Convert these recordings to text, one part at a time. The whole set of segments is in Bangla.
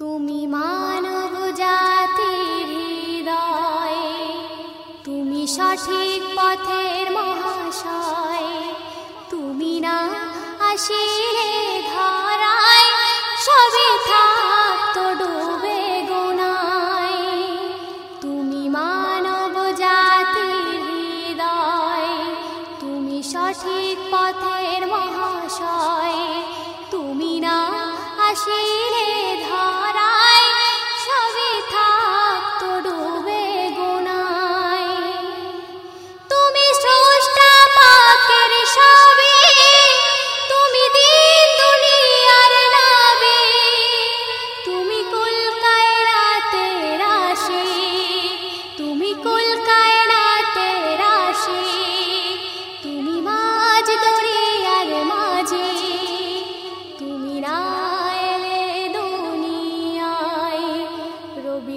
তুমি মানব জাতির হৃদয়ে, তুমি সঠিক পথের মহাশয়, তুমি না আসিলে ধরায়, সবে থাকতো ডুবে গোনায়। তুমি মানব জাতির হৃদয়, তুমি সঠিক পথের মহাশয়, তুমি না আসিলে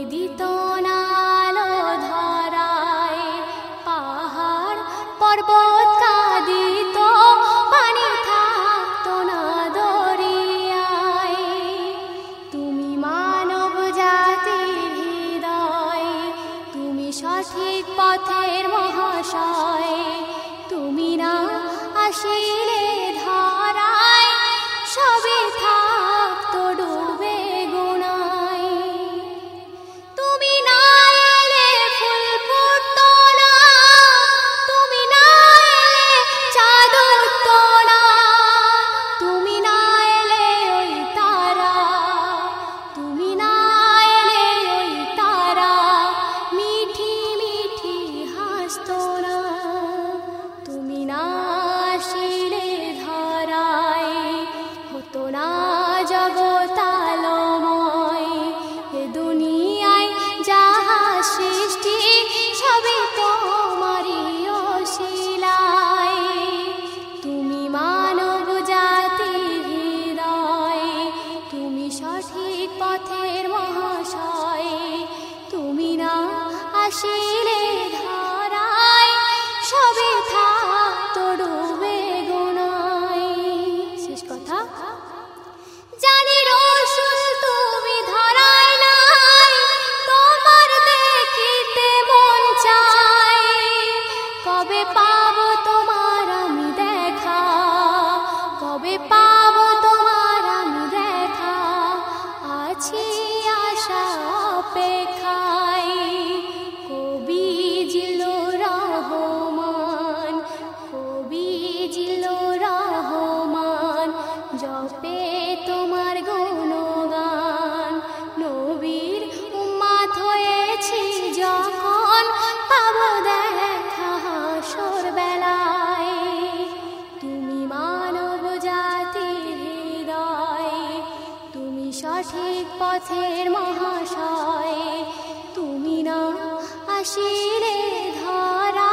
রবি দিত না আলো ধরায় পাহাড় পর্বত কাঁদিত, পানি থাকতো না দরিয়ায়। তুমি মানব জাতির হৃদয়, তুমি সঠিক পথের মহাশয়। তুমি না আসিলে তুমি না ধরায়, হতো না দুনিয়ায় যাহা সৃষ্টি অশিলায়। তুমি তুমি সঠিক পথের মহাশয়। তুমি না আসিলে সঠিক পথের মহাশয়। তুমি না আসিলে ধরা